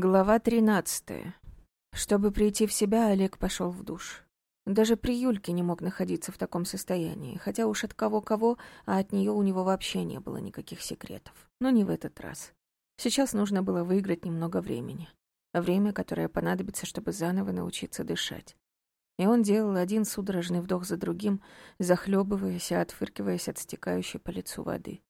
Глава тринадцатая. Чтобы прийти в себя, Олег пошел в душ. Даже при Юльке не мог находиться в таком состоянии, хотя уж от кого-кого, а от нее у него вообще не было никаких секретов. Но не в этот раз. Сейчас нужно было выиграть немного времени. Время, которое понадобится, чтобы заново научиться дышать. И он делал один судорожный вдох за другим, захлебываясь и отфыркиваясь от стекающей по лицу воды.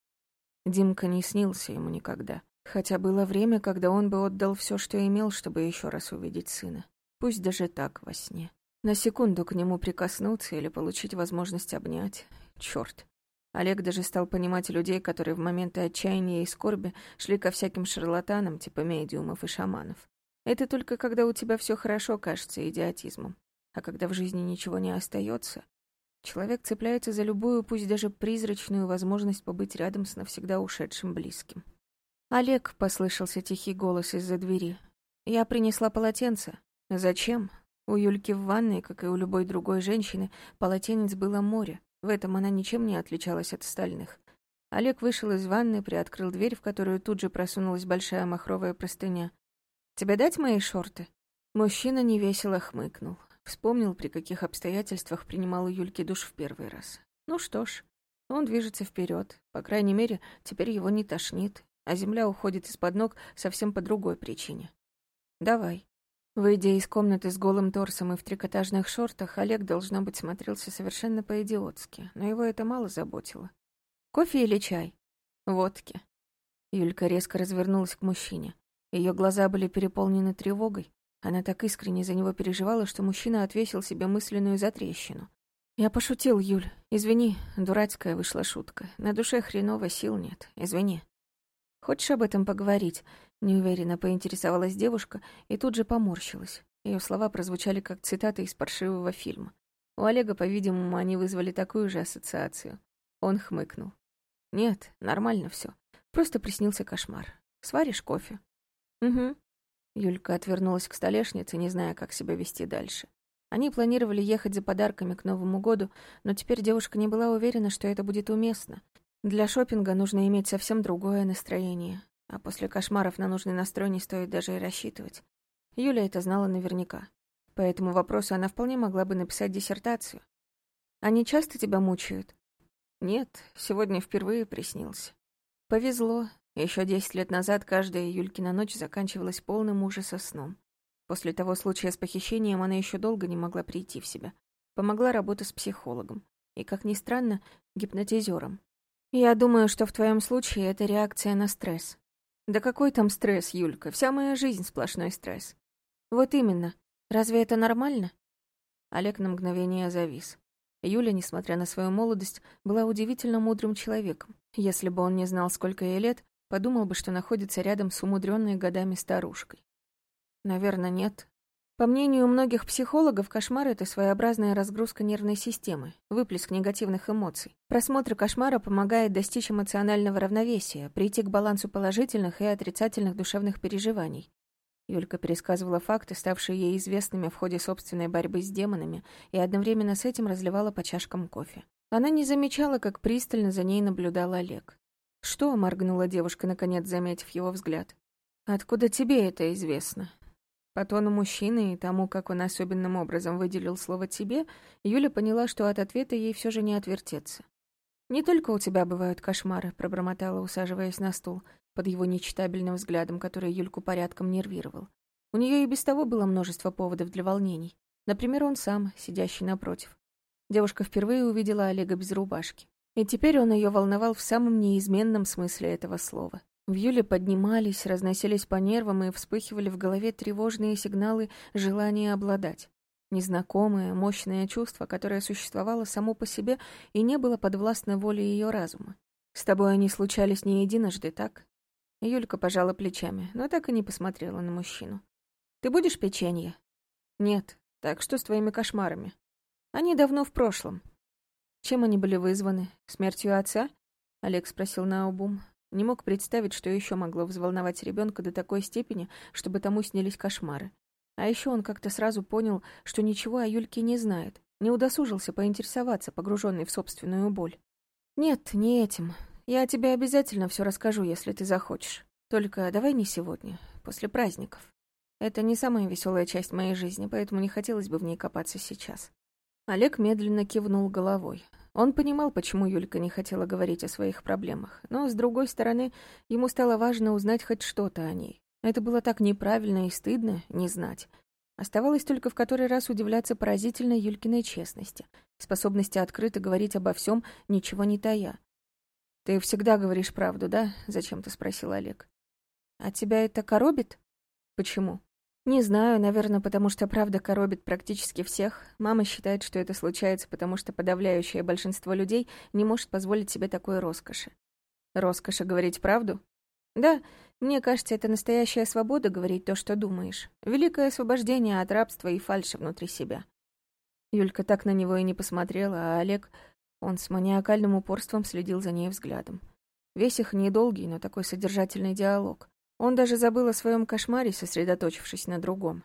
Димка не снился ему никогда. Хотя было время, когда он бы отдал все, что имел, чтобы еще раз увидеть сына. Пусть даже так, во сне. На секунду к нему прикоснуться или получить возможность обнять. Черт. Олег даже стал понимать людей, которые в моменты отчаяния и скорби шли ко всяким шарлатанам, типа медиумов и шаманов. Это только когда у тебя все хорошо кажется идиотизмом. А когда в жизни ничего не остается, человек цепляется за любую, пусть даже призрачную возможность побыть рядом с навсегда ушедшим близким. «Олег», — послышался тихий голос из-за двери. «Я принесла полотенце. Зачем? У Юльки в ванной, как и у любой другой женщины, полотенец было море. В этом она ничем не отличалась от остальных. Олег вышел из ванны, приоткрыл дверь, в которую тут же просунулась большая махровая простыня. «Тебе дать мои шорты?» Мужчина невесело хмыкнул. Вспомнил, при каких обстоятельствах принимал у Юльки душ в первый раз. Ну что ж, он движется вперед. По крайней мере, теперь его не тошнит, а земля уходит из-под ног совсем по другой причине. «Давай». Выйдя из комнаты с голым торсом и в трикотажных шортах, Олег, должно быть, смотрелся совершенно по-идиотски, но его это мало заботило. «Кофе или чай?» «Водки». Юлька резко развернулась к мужчине. Ее глаза были переполнены тревогой. Она так искренне за него переживала, что мужчина отвесил себе мысленную затрещину. «Я пошутил, Юль. Извини, дурацкая вышла шутка. На душе хреново, сил нет. Извини». «Хочешь об этом поговорить?» — неуверенно поинтересовалась девушка и тут же поморщилась. Ее слова прозвучали как цитаты из паршивого фильма. У Олега, по-видимому, они вызвали такую же ассоциацию. Он хмыкнул. «Нет, нормально все. Просто приснился кошмар. Сваришь кофе?» «Угу». Юлька отвернулась к столешнице, не зная, как себя вести дальше. Они планировали ехать за подарками к Новому году, но теперь девушка не была уверена, что это будет уместно. Для шопинга нужно иметь совсем другое настроение, а после кошмаров на нужный настрой не стоит даже и рассчитывать. Юля это знала наверняка. По этому вопросу она вполне могла бы написать диссертацию. «Они часто тебя мучают?» «Нет, сегодня впервые приснился». «Повезло. Еще десять лет назад каждая Юлькина ночь заканчивалась полным ужаса сном. После того случая с похищением она еще долго не могла прийти в себя. Помогла работа с психологом. И, как ни странно, гипнотизером. Я думаю, что в твоем случае это реакция на стресс. Да какой там стресс, Юлька? Вся моя жизнь сплошной стресс. Вот именно. Разве это нормально? Олег на мгновение завис. Юля, несмотря на свою молодость, была удивительно мудрым человеком. Если бы он не знал, сколько ей лет, подумал бы, что находится рядом с умудренной годами старушкой. Наверное, нет. По мнению многих психологов, кошмар — это своеобразная разгрузка нервной системы, выплеск негативных эмоций. Просмотр кошмара помогает достичь эмоционального равновесия, прийти к балансу положительных и отрицательных душевных переживаний. Юлька пересказывала факты, ставшие ей известными в ходе собственной борьбы с демонами, и одновременно с этим разливала по чашкам кофе. Она не замечала, как пристально за ней наблюдал Олег. «Что?» — моргнула девушка, наконец заметив его взгляд. «Откуда тебе это известно?» По тону мужчины и тому, как он особенным образом выделил слово «тебе», Юля поняла, что от ответа ей все же не отвертеться. «Не только у тебя бывают кошмары», — пробормотала, усаживаясь на стул, под его нечитабельным взглядом, который Юльку порядком нервировал. У нее и без того было множество поводов для волнений. Например, он сам, сидящий напротив. Девушка впервые увидела Олега без рубашки. И теперь он ее волновал в самом неизменном смысле этого слова. В Юле поднимались, разносились по нервам и вспыхивали в голове тревожные сигналы желания обладать. Незнакомое, мощное чувство, которое существовало само по себе и не было подвластно воле ее разума. «С тобой они случались не единожды, так?» Юлька пожала плечами, но так и не посмотрела на мужчину. «Ты будешь печенье?» «Нет. Так что с твоими кошмарами?» «Они давно в прошлом». «Чем они были вызваны? Смертью отца?» Олег спросил наобум. Не мог представить, что еще могло взволновать ребенка до такой степени, чтобы тому снились кошмары. А еще он как-то сразу понял, что ничего о Юльке не знает, не удосужился поинтересоваться, погруженный в собственную боль. «Нет, не этим. Я тебе обязательно все расскажу, если ты захочешь. Только давай не сегодня, после праздников». Это не самая веселая часть моей жизни, поэтому не хотелось бы в ней копаться сейчас. Олег медленно кивнул головой. Он понимал, почему Юлька не хотела говорить о своих проблемах, но, с другой стороны, ему стало важно узнать хоть что-то о ней. Это было так неправильно и стыдно не знать. Оставалось только в который раз удивляться поразительной Юлькиной честности, способности открыто говорить обо всем, ничего не тая. «Ты всегда говоришь правду, да?» — зачем-то спросил Олег. «А тебя это коробит?» «Почему?» «Не знаю, наверное, потому что правда коробит практически всех. Мама считает, что это случается, потому что подавляющее большинство людей не может позволить себе такой роскоши». «Роскоши говорить правду?» «Да, мне кажется, это настоящая свобода говорить то, что думаешь. Великое освобождение от рабства и фальши внутри себя». Юлька так на него и не посмотрела, а Олег, он с маниакальным упорством следил за ней взглядом. Весь их недолгий, но такой содержательный диалог. Он даже забыл о своем кошмаре, сосредоточившись на другом.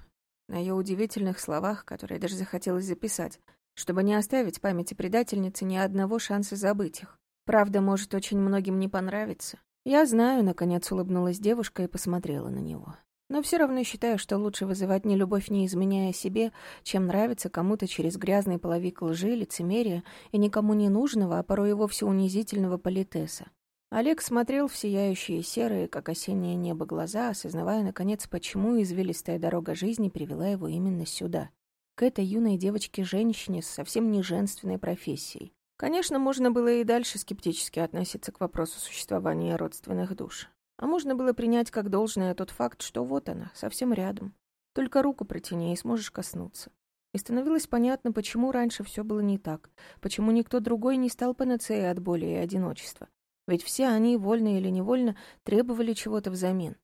На ее удивительных словах, которые даже захотелось записать, чтобы не оставить памяти предательницы ни одного шанса забыть их. Правда, может очень многим не понравиться. Я знаю, наконец улыбнулась девушка и посмотрела на него. Но все равно считаю, что лучше вызывать не любовь, не изменяя себе, чем нравиться кому-то через грязный половик лжи, лицемерия и никому не нужного, а порой и вовсе унизительного политеса. Олег смотрел в сияющие серые, как осеннее небо, глаза, осознавая, наконец, почему извилистая дорога жизни привела его именно сюда, к этой юной девочке-женщине с совсем не женственной профессией. Конечно, можно было и дальше скептически относиться к вопросу существования родственных душ. А можно было принять как должное тот факт, что вот она, совсем рядом. Только руку протяни и сможешь коснуться. И становилось понятно, почему раньше все было не так, почему никто другой не стал панацеей от боли и одиночества, ведь все они, вольно или невольно, требовали чего-то взамен.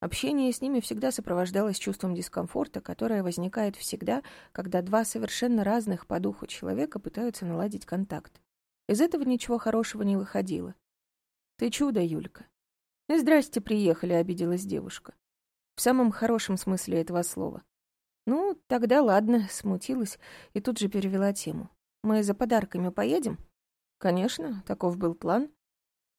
Общение с ними всегда сопровождалось чувством дискомфорта, которое возникает всегда, когда два совершенно разных по духу человека пытаются наладить контакт. Из этого ничего хорошего не выходило. «Ты чудо, Юлька». «Здрасте, приехали», — обиделась девушка. В самом хорошем смысле этого слова. «Ну, тогда ладно», — смутилась и тут же перевела тему. «Мы за подарками поедем?» «Конечно, таков был план.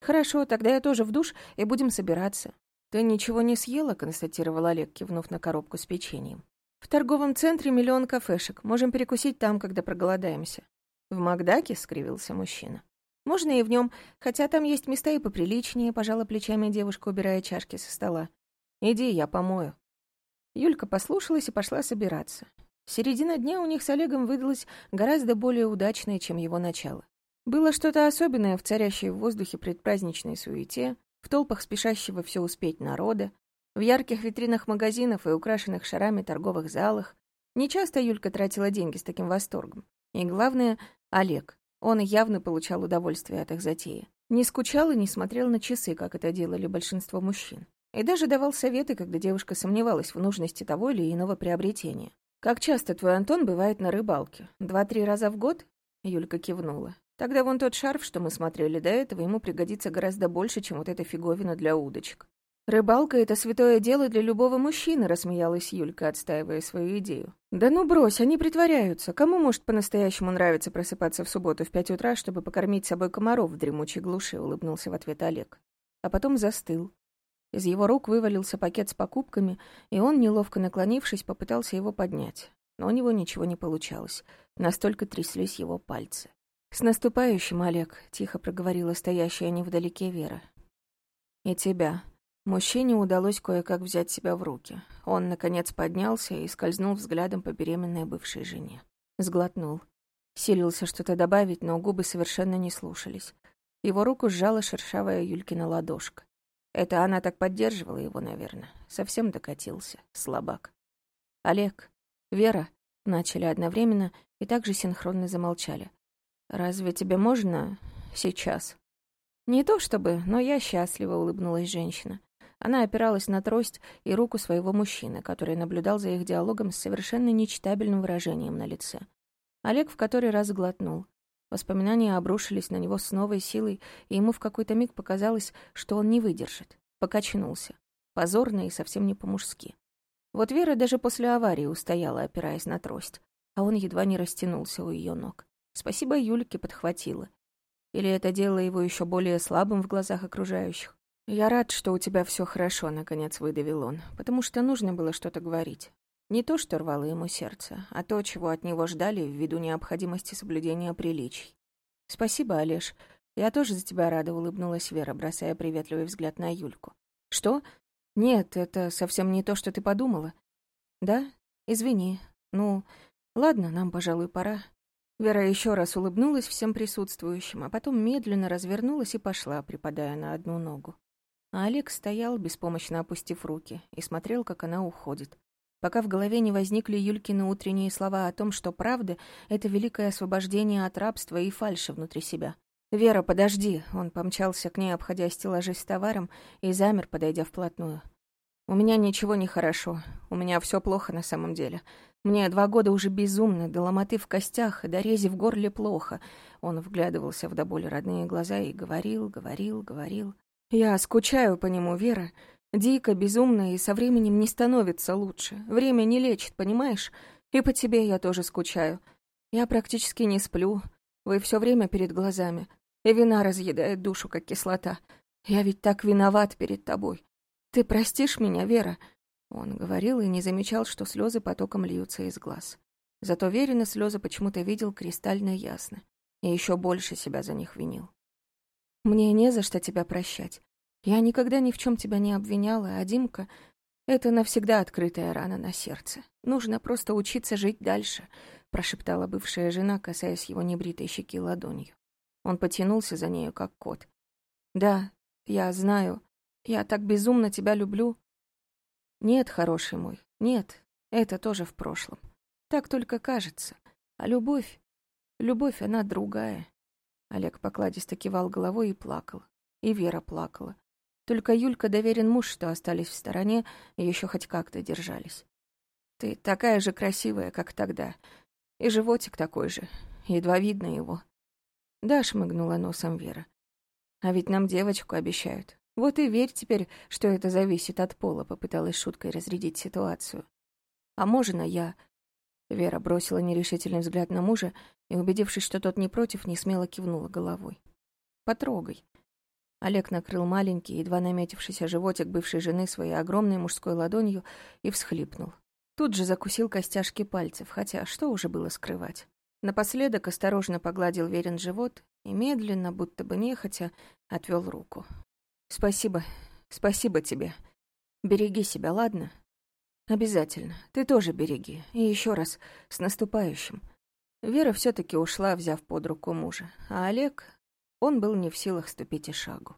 «Хорошо, тогда я тоже в душ, и будем собираться». «Ты ничего не съела?» — констатировал Олег, кивнув на коробку с печеньем. «В торговом центре миллион кафешек. Можем перекусить там, когда проголодаемся». «В Макдаке?» — скривился мужчина. «Можно и в нем, хотя там есть места и поприличнее», — пожала плечами девушка, убирая чашки со стола. «Иди, я помою». Юлька послушалась и пошла собираться. Середина дня у них с Олегом выдалась гораздо более удачной, чем его начало. Было что-то особенное в царящей в воздухе предпраздничной суете, в толпах спешащего все успеть народа, в ярких витринах магазинов и украшенных шарами торговых залах. Нечасто Юлька тратила деньги с таким восторгом. И главное — Олег. Он явно получал удовольствие от их затеи. Не скучал и не смотрел на часы, как это делали большинство мужчин. И даже давал советы, когда девушка сомневалась в нужности того или иного приобретения. «Как часто твой Антон бывает на рыбалке? Два-три раза в год?» Юлька кивнула. Тогда вон тот шарф, что мы смотрели до этого, ему пригодится гораздо больше, чем вот эта фиговина для удочек. «Рыбалка — это святое дело для любого мужчины», — рассмеялась Юлька, отстаивая свою идею. «Да ну брось, они притворяются. Кому может по-настоящему нравиться просыпаться в субботу в пять утра, чтобы покормить собой комаров в дремучей глуши?» — улыбнулся в ответ Олег. А потом застыл. Из его рук вывалился пакет с покупками, и он, неловко наклонившись, попытался его поднять. Но у него ничего не получалось. Настолько тряслись его пальцы. «С наступающим, Олег», — тихо проговорила стоящая невдалеке Вера. «И тебя». Мужчине удалось кое-как взять себя в руки. Он, наконец, поднялся и скользнул взглядом по беременной бывшей жене. Сглотнул. Силился что-то добавить, но губы совершенно не слушались. Его руку сжала шершавая Юлькина ладошка. Это она так поддерживала его, наверное. Совсем докатился, слабак. «Олег, Вера», — начали одновременно и также синхронно замолчали. «Разве тебе можно сейчас?» «Не то чтобы, но я счастлива», — улыбнулась женщина. Она опиралась на трость и руку своего мужчины, который наблюдал за их диалогом с совершенно нечитабельным выражением на лице. Олег в который раз глотнул. Воспоминания обрушились на него с новой силой, и ему в какой-то миг показалось, что он не выдержит. Покачнулся. Позорно и совсем не по-мужски. Вот Вера даже после аварии устояла, опираясь на трость, а он едва не растянулся у ее ног. Спасибо Юльке подхватила. Или это делало его еще более слабым в глазах окружающих? «Я рад, что у тебя все хорошо», — наконец выдавил он, потому что нужно было что-то говорить. Не то, что рвало ему сердце, а то, чего от него ждали ввиду необходимости соблюдения приличий. «Спасибо, Олеж. Я тоже за тебя рада», — улыбнулась Вера, бросая приветливый взгляд на Юльку. «Что? Нет, это совсем не то, что ты подумала». «Да? Извини. Ну, ладно, нам, пожалуй, пора». Вера еще раз улыбнулась всем присутствующим, а потом медленно развернулась и пошла, припадая на одну ногу. А Олег стоял, беспомощно опустив руки, и смотрел, как она уходит. Пока в голове не возникли Юлькины утренние слова о том, что правда — это великое освобождение от рабства и фальши внутри себя. «Вера, подожди!» — он помчался к ней, обходя стеллажи с товаром, и замер, подойдя вплотную. «У меня ничего не хорошо. У меня все плохо на самом деле. Мне два года уже безумно, до ломоты в костях до рези в горле плохо». Он вглядывался в до боли родные глаза и говорил, говорил, говорил. Я скучаю по нему, Вера. Дико, безумно, и со временем не становится лучше. Время не лечит, понимаешь? И по тебе я тоже скучаю. Я практически не сплю. Вы все время перед глазами. И вина разъедает душу, как кислота. Я ведь так виноват перед тобой. Ты простишь меня, Вера?» Он говорил и не замечал, что слезы потоком льются из глаз. Зато Верина слезы почему-то видел кристально ясно. И еще больше себя за них винил. Мне не за что тебя прощать. Я никогда ни в чем тебя не обвиняла, а Димка — это навсегда открытая рана на сердце. Нужно просто учиться жить дальше», — прошептала бывшая жена, касаясь его небритой щеки ладонью. Он потянулся за нею, как кот. «Да, я знаю. Я так безумно тебя люблю». «Нет, хороший мой, нет, это тоже в прошлом. Так только кажется. А любовь, любовь, она другая. Олег покладисто кивал головой и плакал. И Вера плакала. Только Юлька доверен муж, что остались в стороне и еще хоть как-то держались. «Ты такая же красивая, как тогда. И животик такой же. Едва видно его». «Да», — шмыгнула носом Вера. «А ведь нам девочку обещают. Вот и верь теперь, что это зависит от пола», — попыталась шуткой разрядить ситуацию. «А можно я...» Вера бросила нерешительный взгляд на мужа и, убедившись, что тот не против, не смело кивнула головой. «Потрогай». Олег накрыл маленький, едва наметившийся животик бывшей жены своей огромной мужской ладонью и всхлипнул. Тут же закусил костяшки пальцев, хотя что уже было скрывать. Напоследок осторожно погладил верен живот и медленно, будто бы нехотя, отвел руку. «Спасибо, спасибо тебе. Береги себя, ладно?» «Обязательно. Ты тоже береги. И еще раз, с наступающим». Вера все таки ушла, взяв под руку мужа, а Олег, он был не в силах ступить и шагу.